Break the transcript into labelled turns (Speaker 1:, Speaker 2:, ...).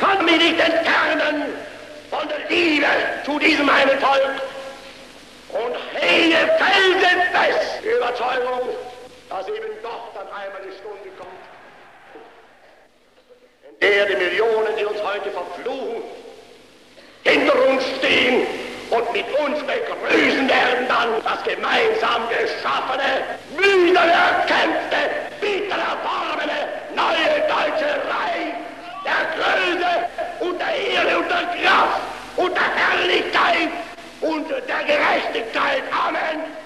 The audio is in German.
Speaker 1: kann mich nicht entfernen. Von der Liebe zu diesem meinen Volk. Und hege felsenfest. Die Überzeugung, dass eben doch dann einmal die Stunde kommt, in der die Millionen, die uns heute verfluchen, hinter uns stehen und mit uns begrüßen werden dann das gemeinsam geschaffene, müde erkämpfte, bitter erworbene neue deutsche Reich der Größe und der Ehre und der Kraft und der Herrlichkeit und der Gerechtigkeit. Amen.